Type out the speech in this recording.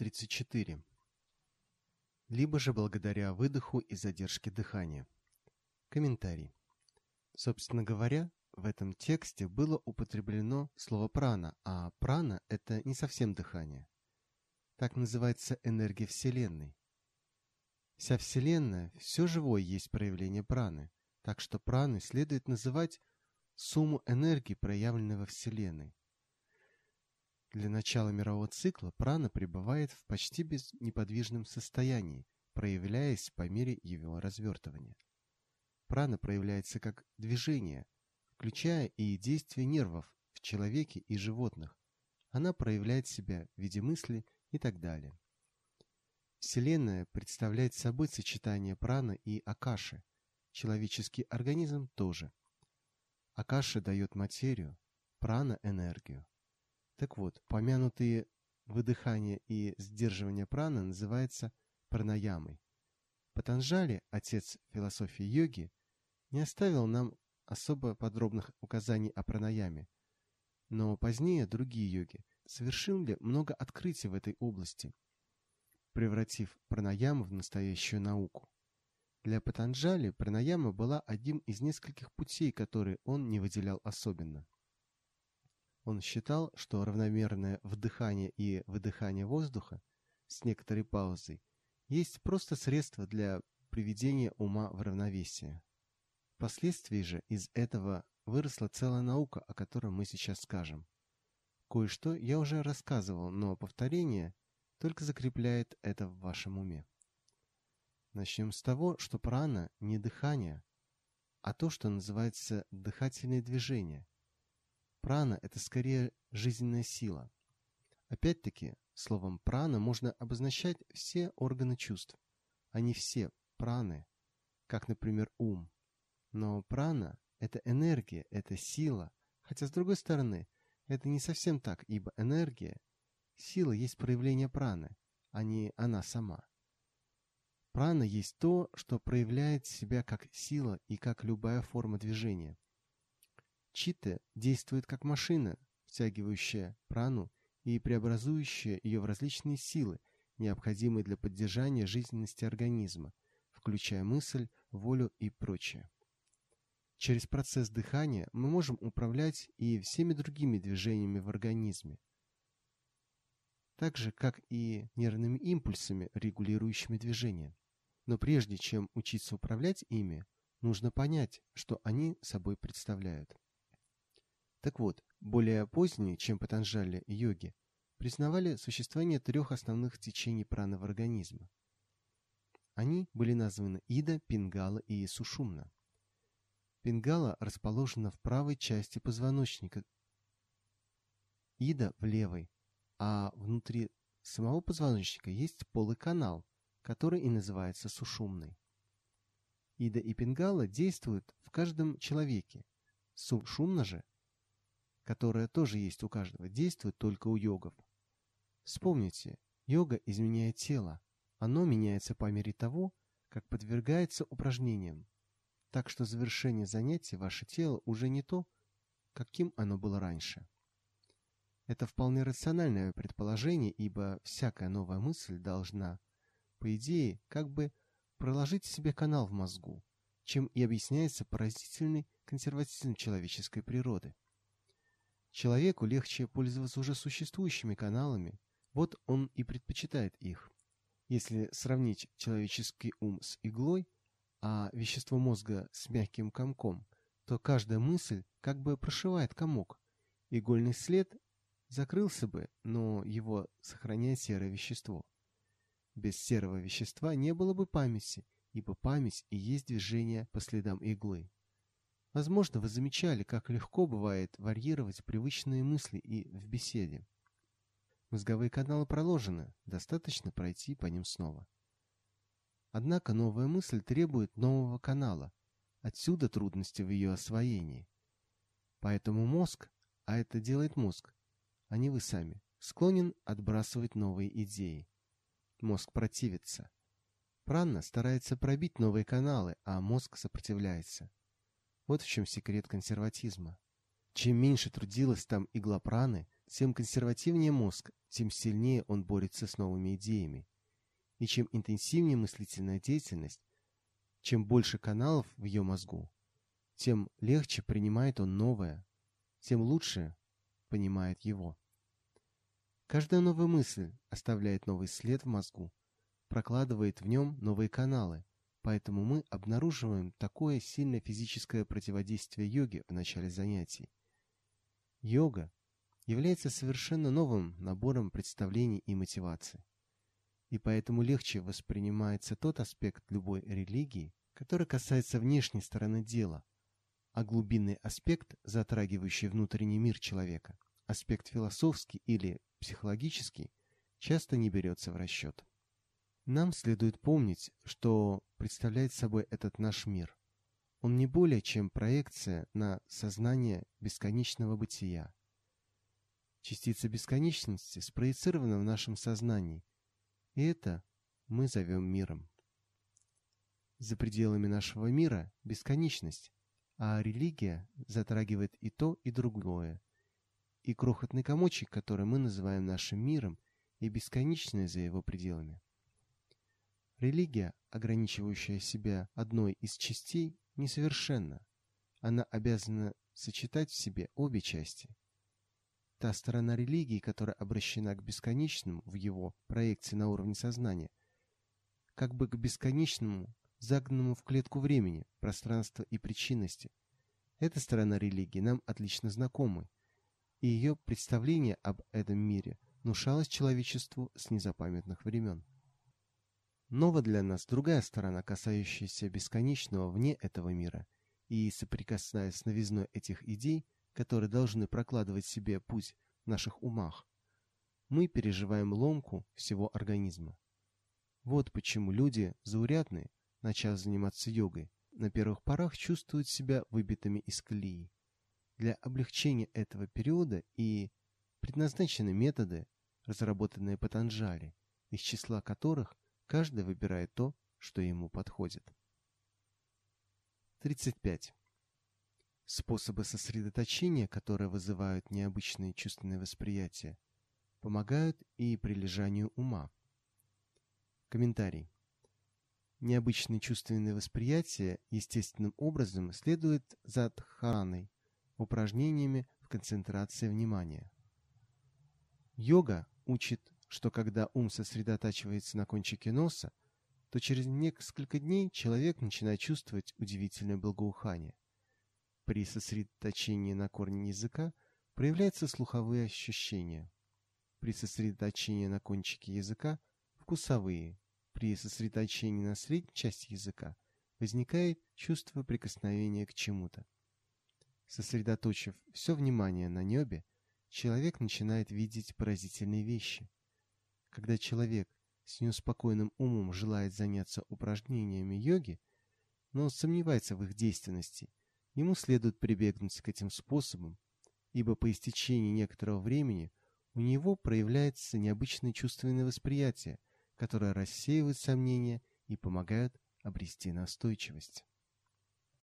734. Либо же благодаря выдоху и задержке дыхания. Комментарий. Собственно говоря, в этом тексте было употреблено слово прана, а прана – это не совсем дыхание. Так называется энергия Вселенной. Вся Вселенная, все живое есть проявление праны, так что праны следует называть сумму энергии, проявленной во Вселенной. Для начала мирового цикла прана пребывает в почти неподвижном состоянии, проявляясь по мере его развертывания. Прана проявляется как движение, включая и действие нервов в человеке и животных. Она проявляет себя в виде мысли и так далее. Вселенная представляет собой сочетание праны и акаши. Человеческий организм тоже. Акаши дает материю, прана – энергию. Так вот, помянутые выдыхание и сдерживание праны называется пранаямой. Патанжали, отец философии йоги, не оставил нам особо подробных указаний о пранаяме, но позднее другие йоги совершили много открытий в этой области, превратив пранаяму в настоящую науку. Для Патанджали пранаяма была одним из нескольких путей, которые он не выделял особенно. Он считал, что равномерное вдыхание и выдыхание воздуха с некоторой паузой есть просто средство для приведения ума в равновесие. Впоследствии же из этого выросла целая наука, о которой мы сейчас скажем. Кое-что я уже рассказывал, но повторение только закрепляет это в вашем уме. Начнем с того, что прана не дыхание, а то, что называется дыхательные движения, Прана – это скорее жизненная сила. Опять-таки, словом прана можно обозначать все органы чувств, а не все праны, как, например, ум. Но прана – это энергия, это сила, хотя, с другой стороны, это не совсем так, ибо энергия, сила есть проявление праны, а не она сама. Прана есть то, что проявляет себя как сила и как любая форма движения – Чита действует как машина, втягивающая прану и преобразующая ее в различные силы, необходимые для поддержания жизненности организма, включая мысль, волю и прочее. Через процесс дыхания мы можем управлять и всеми другими движениями в организме, так же, как и нервными импульсами, регулирующими движение. Но прежде чем учиться управлять ими, нужно понять, что они собой представляют. Так вот, более поздние, чем Патанджали йоги, признавали существование трех основных течений праны в организме. Они были названы Ида, Пингала и Сушумна. Пингала расположена в правой части позвоночника, Ида в левой, а внутри самого позвоночника есть полый канал, который и называется сушумной. Ида и Пингала действуют в каждом человеке. Сушумна же которая тоже есть у каждого, действует только у йогов. Вспомните, йога изменяет тело. Оно меняется по мере того, как подвергается упражнениям. Так что завершение занятия ваше тело уже не то, каким оно было раньше. Это вполне рациональное предположение, ибо всякая новая мысль должна, по идее, как бы проложить себе канал в мозгу, чем и объясняется поразительный консерватизм человеческой природы. Человеку легче пользоваться уже существующими каналами, вот он и предпочитает их. Если сравнить человеческий ум с иглой, а вещество мозга с мягким комком, то каждая мысль как бы прошивает комок. Игольный след закрылся бы, но его сохраняет серое вещество. Без серого вещества не было бы памяти, ибо память и есть движение по следам иглы. Возможно, вы замечали, как легко бывает варьировать привычные мысли и в беседе. Мозговые каналы проложены, достаточно пройти по ним снова. Однако новая мысль требует нового канала, отсюда трудности в ее освоении. Поэтому мозг, а это делает мозг, а не вы сами, склонен отбрасывать новые идеи. Мозг противится. Пранна старается пробить новые каналы, а мозг сопротивляется. Вот в чем секрет консерватизма. Чем меньше трудилась там игла праны, тем консервативнее мозг, тем сильнее он борется с новыми идеями. И чем интенсивнее мыслительная деятельность, чем больше каналов в ее мозгу, тем легче принимает он новое, тем лучше понимает его. Каждая новая мысль оставляет новый след в мозгу, прокладывает в нем новые каналы, поэтому мы обнаруживаем такое сильное физическое противодействие йоге в начале занятий. Йога является совершенно новым набором представлений и мотиваций. И поэтому легче воспринимается тот аспект любой религии, который касается внешней стороны дела, а глубинный аспект, затрагивающий внутренний мир человека, аспект философский или психологический, часто не берется в расчет. Нам следует помнить, что представляет собой этот наш мир. Он не более чем проекция на сознание бесконечного бытия. Частица бесконечности спроецирована в нашем сознании, и это мы зовем миром. За пределами нашего мира бесконечность, а религия затрагивает и то, и другое, и крохотный комочек, который мы называем нашим миром, и бесконечное за его пределами. Религия, ограничивающая себя одной из частей, несовершенна. Она обязана сочетать в себе обе части. Та сторона религии, которая обращена к бесконечному в его проекции на уровне сознания, как бы к бесконечному, загнанному в клетку времени, пространства и причинности. Эта сторона религии нам отлично знакомы, и ее представление об этом мире внушалось человечеству с незапамятных времен. Нова для нас другая сторона, касающаяся бесконечного вне этого мира, и соприкасаясь с новизной этих идей, которые должны прокладывать себе путь в наших умах, мы переживаем ломку всего организма. Вот почему люди заурядные, начав заниматься йогой, на первых порах чувствуют себя выбитыми из колеи. Для облегчения этого периода и предназначены методы, разработанные по Танжаре, из числа которых каждый выбирает то, что ему подходит. 35. Способы сосредоточения, которые вызывают необычные чувственные восприятия, помогают и прилежанию ума. Комментарий. Необычные чувственные восприятия естественным образом следуют за дхараной, упражнениями в концентрации внимания. Йога учит, что когда ум сосредотачивается на кончике носа, то через несколько дней человек начинает чувствовать удивительное благоухание. При сосредоточении на корне языка проявляются слуховые ощущения. При сосредоточении на кончике языка – вкусовые. При сосредоточении на средней части языка возникает чувство прикосновения к чему-то. Сосредоточив все внимание на небе, человек начинает видеть поразительные вещи. Когда человек с неуспокоенным умом желает заняться упражнениями йоги, но он сомневается в их действенности, ему следует прибегнуть к этим способам, ибо по истечении некоторого времени у него проявляется необычное чувственное восприятие, которое рассеивает сомнения и помогает обрести настойчивость.